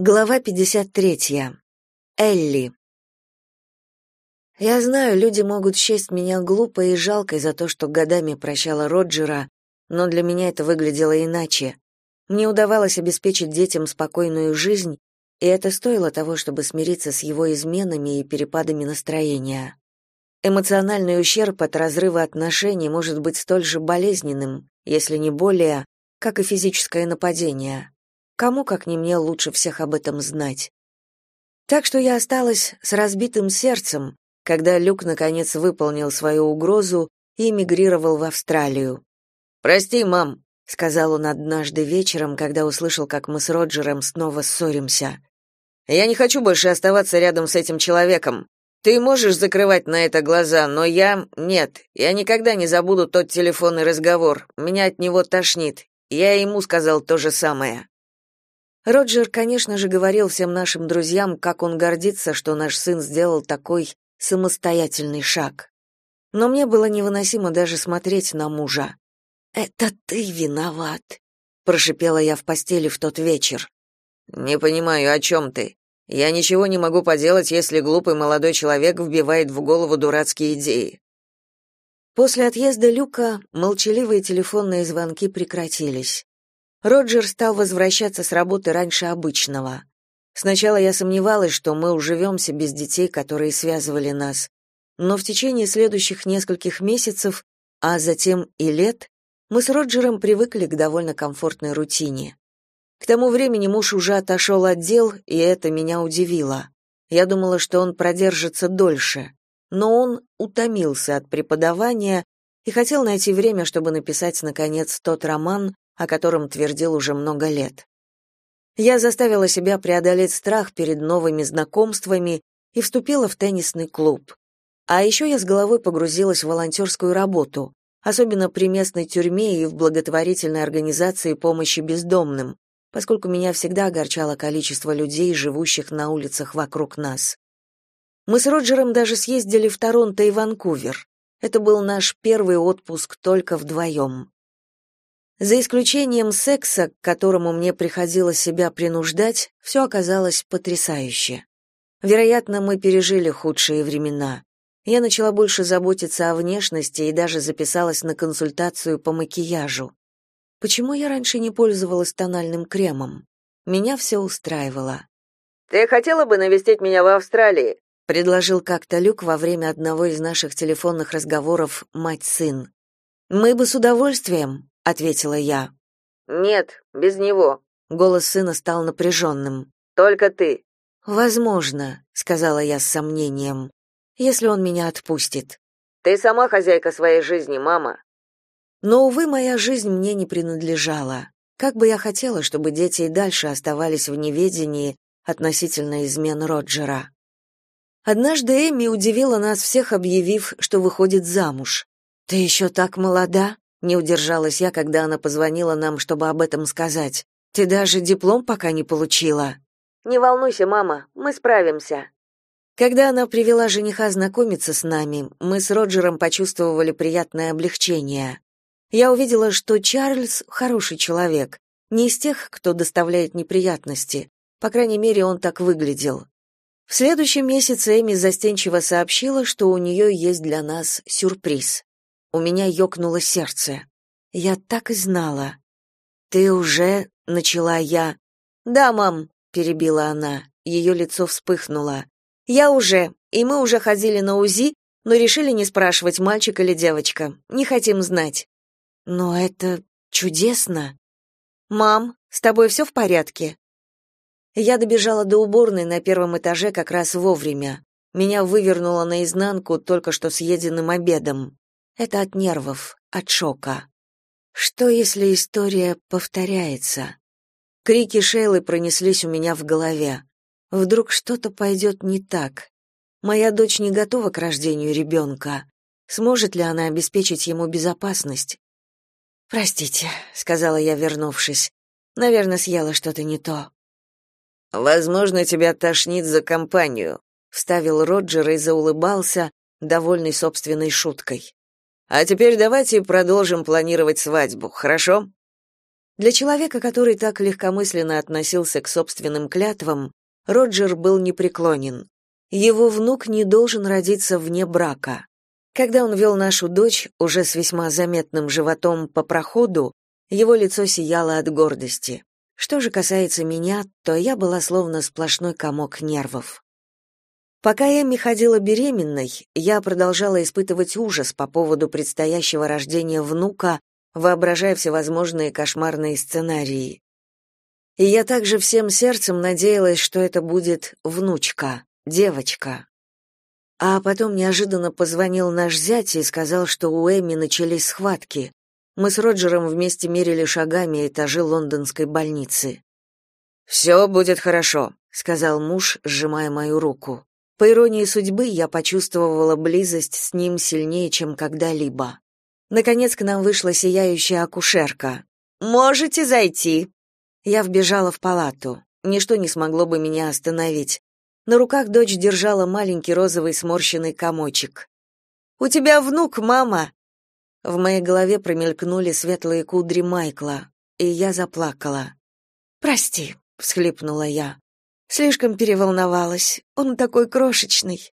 Глава 53. Элли. Я знаю, люди могут счесть меня глупой и жалкой за то, что годами прощала Роджера, но для меня это выглядело иначе. Мне удавалось обеспечить детям спокойную жизнь, и это стоило того, чтобы смириться с его изменами и перепадами настроения. Эмоциональный ущерб от разрыва отношений может быть столь же болезненным, если не более, как и физическое нападение. Кому, как не мне, лучше всех об этом знать? Так что я осталась с разбитым сердцем, когда Люк наконец выполнил свою угрозу и эмигрировал в Австралию. «Прости, мам», — сказал он однажды вечером, когда услышал, как мы с Роджером снова ссоримся. «Я не хочу больше оставаться рядом с этим человеком. Ты можешь закрывать на это глаза, но я... Нет, я никогда не забуду тот телефонный разговор. Меня от него тошнит. Я ему сказал то же самое». Роджер, конечно же, говорил всем нашим друзьям, как он гордится, что наш сын сделал такой самостоятельный шаг. Но мне было невыносимо даже смотреть на мужа. «Это ты виноват», — прошипела я в постели в тот вечер. «Не понимаю, о чем ты? Я ничего не могу поделать, если глупый молодой человек вбивает в голову дурацкие идеи». После отъезда Люка молчаливые телефонные звонки прекратились. Роджер стал возвращаться с работы раньше обычного. Сначала я сомневалась, что мы уживемся без детей, которые связывали нас. Но в течение следующих нескольких месяцев, а затем и лет, мы с Роджером привыкли к довольно комфортной рутине. К тому времени муж уже отошел от дел, и это меня удивило. Я думала, что он продержится дольше, но он утомился от преподавания и хотел найти время, чтобы написать наконец тот роман, о котором твердил уже много лет. Я заставила себя преодолеть страх перед новыми знакомствами и вступила в теннисный клуб. А еще я с головой погрузилась в волонтерскую работу, особенно при местной тюрьме и в благотворительной организации помощи бездомным, поскольку меня всегда огорчало количество людей, живущих на улицах вокруг нас. Мы с Роджером даже съездили в Торонто и Ванкувер. Это был наш первый отпуск только вдвоем. За исключением секса, к которому мне приходилось себя принуждать, все оказалось потрясающе. Вероятно, мы пережили худшие времена. Я начала больше заботиться о внешности и даже записалась на консультацию по макияжу. Почему я раньше не пользовалась тональным кремом? Меня все устраивало. «Ты хотела бы навестить меня в Австралии?» — предложил как-то Люк во время одного из наших телефонных разговоров мать-сын. «Мы бы с удовольствием», ответила я. Нет, без него. Голос сына стал напряженным. Только ты. Возможно, сказала я с сомнением. Если он меня отпустит. Ты сама хозяйка своей жизни, мама. Но увы, моя жизнь мне не принадлежала. Как бы я хотела, чтобы дети и дальше оставались в неведении относительно измен Роджера. Однажды Эми удивила нас всех, объявив, что выходит замуж. Ты еще так молода, не удержалась я, когда она позвонила нам, чтобы об этом сказать. Ты даже диплом пока не получила. Не волнуйся, мама, мы справимся. Когда она привела жениха знакомиться с нами, мы с Роджером почувствовали приятное облегчение. Я увидела, что Чарльз хороший человек, не из тех, кто доставляет неприятности. По крайней мере, он так выглядел. В следующем месяце Эми застенчиво сообщила, что у нее есть для нас сюрприз. У меня ёкнуло сердце. Я так и знала. Ты уже начала я. Да, мам, перебила она. Ее лицо вспыхнуло. Я уже, и мы уже ходили на УЗИ, но решили не спрашивать, мальчик или девочка. Не хотим знать. Но это чудесно. Мам, с тобой все в порядке? Я добежала до уборной на первом этаже как раз вовремя. Меня вывернуло наизнанку только что съеденным обедом. Это от нервов, от шока. Что, если история повторяется? Крики Шейлы пронеслись у меня в голове. Вдруг что-то пойдет не так. Моя дочь не готова к рождению ребенка. Сможет ли она обеспечить ему безопасность? «Простите», — сказала я, вернувшись. «Наверное, съела что-то не то». «Возможно, тебя тошнит за компанию», — вставил Роджер и заулыбался, довольный собственной шуткой. А теперь давайте продолжим планировать свадьбу, хорошо? Для человека, который так легкомысленно относился к собственным клятвам, Роджер был непреклонен. Его внук не должен родиться вне брака. Когда он вел нашу дочь, уже с весьма заметным животом по проходу, его лицо сияло от гордости. Что же касается меня, то я была словно сплошной комок нервов. Пока Эмми ходила беременной, я продолжала испытывать ужас по поводу предстоящего рождения внука, воображая всевозможные кошмарные сценарии. И я также всем сердцем надеялась, что это будет внучка, девочка. А потом неожиданно позвонил наш зять и сказал, что у Эми начались схватки. Мы с Роджером вместе мерили шагами этажи лондонской больницы. «Все будет хорошо», — сказал муж, сжимая мою руку. По иронии судьбы, я почувствовала близость с ним сильнее, чем когда-либо. Наконец к нам вышла сияющая акушерка. «Можете зайти!» Я вбежала в палату. Ничто не смогло бы меня остановить. На руках дочь держала маленький розовый сморщенный комочек. «У тебя внук, мама!» В моей голове промелькнули светлые кудри Майкла, и я заплакала. «Прости», — всхлипнула я. Слишком переволновалась. Он такой крошечный.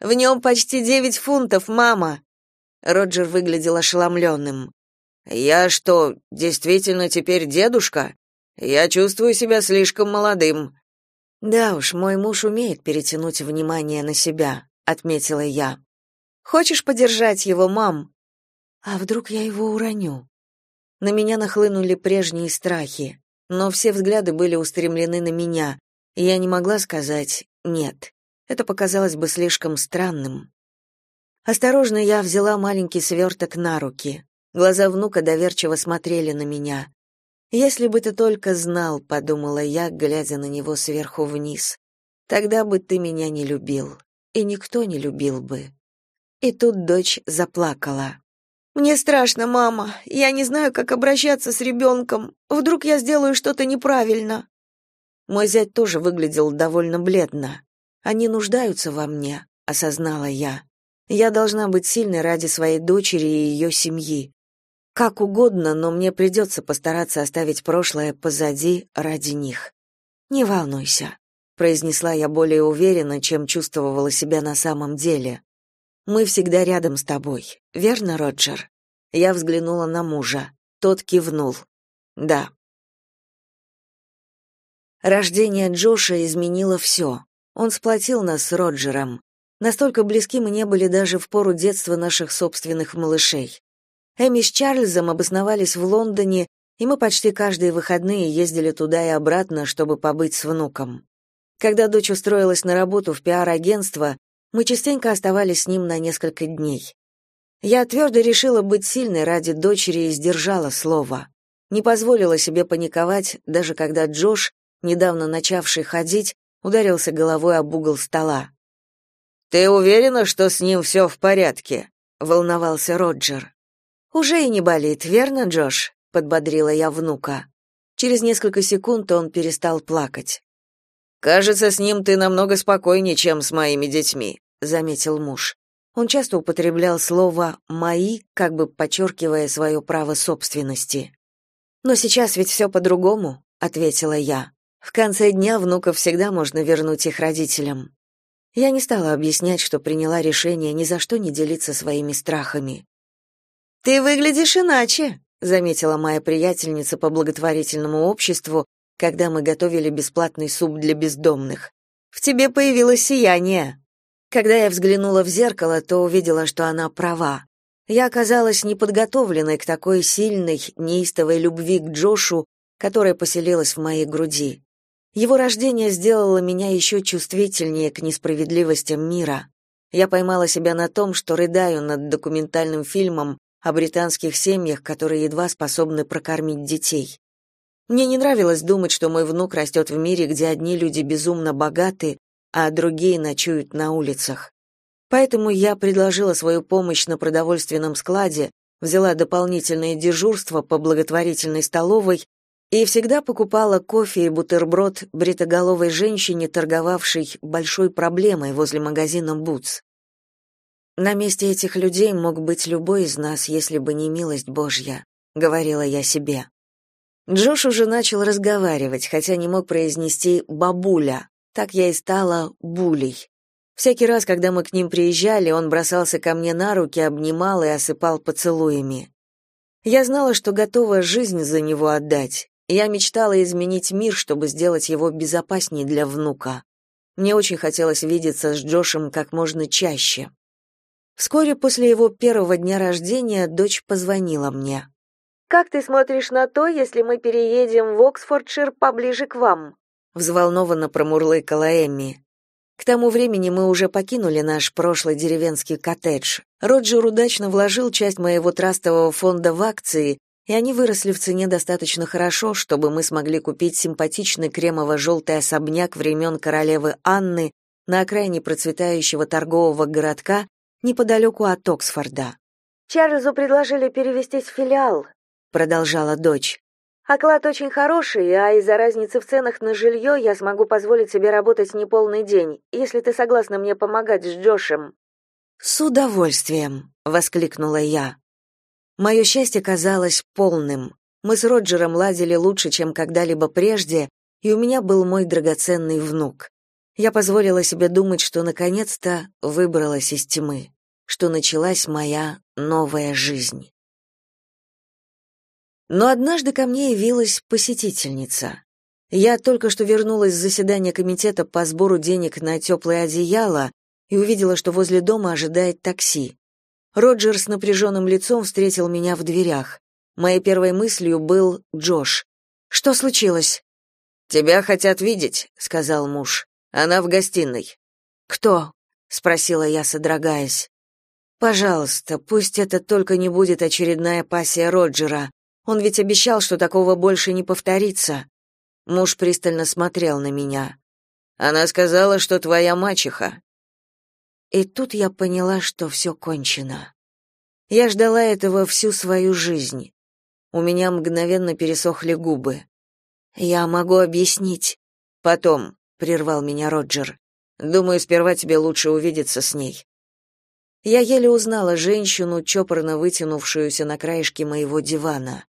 В нем почти девять фунтов, мама. Роджер выглядел ошеломленным. «Я что, действительно теперь дедушка? Я чувствую себя слишком молодым». «Да уж, мой муж умеет перетянуть внимание на себя», — отметила я. «Хочешь подержать его, мам?» «А вдруг я его уроню?» На меня нахлынули прежние страхи, но все взгляды были устремлены на меня, и я не могла сказать «нет». Это показалось бы слишком странным. Осторожно я взяла маленький сверток на руки. Глаза внука доверчиво смотрели на меня. «Если бы ты только знал», — подумала я, глядя на него сверху вниз, «тогда бы ты меня не любил, и никто не любил бы». И тут дочь заплакала. «Мне страшно, мама. Я не знаю, как обращаться с ребенком. Вдруг я сделаю что-то неправильно». Мой зять тоже выглядел довольно бледно. «Они нуждаются во мне», — осознала я. Я должна быть сильной ради своей дочери и ее семьи. Как угодно, но мне придется постараться оставить прошлое позади ради них. Не волнуйся, произнесла я более уверенно, чем чувствовала себя на самом деле. Мы всегда рядом с тобой. Верно, Роджер? Я взглянула на мужа. Тот кивнул. Да. Рождение Джоша изменило все. Он сплотил нас с Роджером. Настолько близки мы не были даже в пору детства наших собственных малышей. Эми с Чарльзом обосновались в Лондоне, и мы почти каждые выходные ездили туда и обратно, чтобы побыть с внуком. Когда дочь устроилась на работу в пиар-агентство, мы частенько оставались с ним на несколько дней. Я твердо решила быть сильной ради дочери и сдержала слово. Не позволила себе паниковать, даже когда Джош, недавно начавший ходить, ударился головой об угол стола. Ты уверена, что с ним все в порядке? волновался Роджер. Уже и не болит, верно, Джош? подбодрила я внука. Через несколько секунд он перестал плакать. Кажется, с ним ты намного спокойнее, чем с моими детьми, заметил муж. Он часто употреблял слово мои, как бы подчеркивая свое право собственности. Но сейчас ведь все по-другому, ответила я. В конце дня внуков всегда можно вернуть их родителям. Я не стала объяснять, что приняла решение ни за что не делиться своими страхами. «Ты выглядишь иначе», — заметила моя приятельница по благотворительному обществу, когда мы готовили бесплатный суп для бездомных. «В тебе появилось сияние». Когда я взглянула в зеркало, то увидела, что она права. Я оказалась неподготовленной к такой сильной, неистовой любви к Джошу, которая поселилась в моей груди. Его рождение сделало меня еще чувствительнее к несправедливостям мира. Я поймала себя на том, что рыдаю над документальным фильмом о британских семьях, которые едва способны прокормить детей. Мне не нравилось думать, что мой внук растет в мире, где одни люди безумно богаты, а другие ночуют на улицах. Поэтому я предложила свою помощь на продовольственном складе, взяла дополнительное дежурство по благотворительной столовой и всегда покупала кофе и бутерброд бритоголовой женщине, торговавшей большой проблемой возле магазина Бутс. На месте этих людей мог быть любой из нас, если бы не милость Божья, говорила я себе. Джош уже начал разговаривать, хотя не мог произнести «бабуля». Так я и стала «булей». Всякий раз, когда мы к ним приезжали, он бросался ко мне на руки, обнимал и осыпал поцелуями. Я знала, что готова жизнь за него отдать. Я мечтала изменить мир, чтобы сделать его безопаснее для внука. Мне очень хотелось видеться с Джошем как можно чаще. Вскоре после его первого дня рождения дочь позвонила мне. «Как ты смотришь на то, если мы переедем в Оксфордшир поближе к вам?» взволнованно промурлыкала Эмми. К тому времени мы уже покинули наш прошлый деревенский коттедж. Роджер удачно вложил часть моего трастового фонда в акции, и они выросли в цене достаточно хорошо, чтобы мы смогли купить симпатичный кремово-желтый особняк времен королевы Анны на окраине процветающего торгового городка неподалеку от Оксфорда. «Чарльзу предложили перевестись в филиал», — продолжала дочь. Оклад очень хороший, а из-за разницы в ценах на жилье я смогу позволить себе работать неполный день, если ты согласна мне помогать с Джошем». «С удовольствием», — воскликнула я. Мое счастье казалось полным. Мы с Роджером ладили лучше, чем когда-либо прежде, и у меня был мой драгоценный внук. Я позволила себе думать, что наконец-то выбралась из тьмы, что началась моя новая жизнь. Но однажды ко мне явилась посетительница. Я только что вернулась с заседания комитета по сбору денег на теплое одеяло и увидела, что возле дома ожидает такси. Роджер с напряженным лицом встретил меня в дверях. Моей первой мыслью был Джош. «Что случилось?» «Тебя хотят видеть», — сказал муж. «Она в гостиной». «Кто?» — спросила я, содрогаясь. «Пожалуйста, пусть это только не будет очередная пассия Роджера. Он ведь обещал, что такого больше не повторится. Муж пристально смотрел на меня. Она сказала, что твоя мачеха. И тут я поняла, что все кончено. Я ждала этого всю свою жизнь. У меня мгновенно пересохли губы. Я могу объяснить. Потом, прервал меня Роджер. Думаю, сперва тебе лучше увидеться с ней. Я еле узнала женщину, чопорно вытянувшуюся на краешке моего дивана.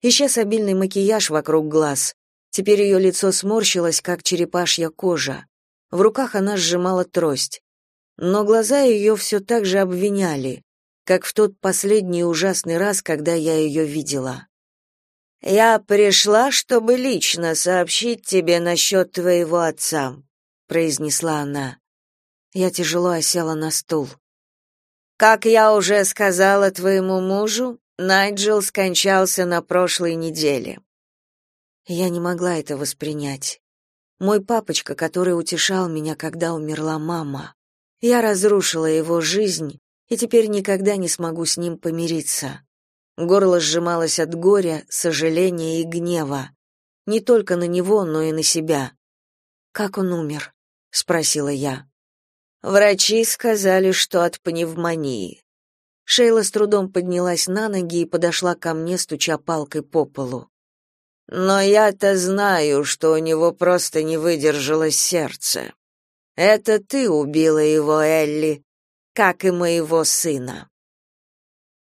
Исчез обильный макияж вокруг глаз. Теперь ее лицо сморщилось, как черепашья кожа. В руках она сжимала трость. Но глаза ее все так же обвиняли, как в тот последний ужасный раз, когда я ее видела. «Я пришла, чтобы лично сообщить тебе насчет твоего отца», — произнесла она. Я тяжело осела на стул. «Как я уже сказала твоему мужу, Найджел скончался на прошлой неделе. Я не могла это воспринять. Мой папочка, который утешал меня, когда умерла мама. Я разрушила его жизнь и теперь никогда не смогу с ним помириться. Горло сжималось от горя, сожаления и гнева. Не только на него, но и на себя. Как он умер? спросила я. Врачи сказали, что от пневмонии. Шейла с трудом поднялась на ноги и подошла ко мне, стуча палкой по полу. Но я-то знаю, что у него просто не выдержало сердце. Это ты убила его, Элли, как и моего сына.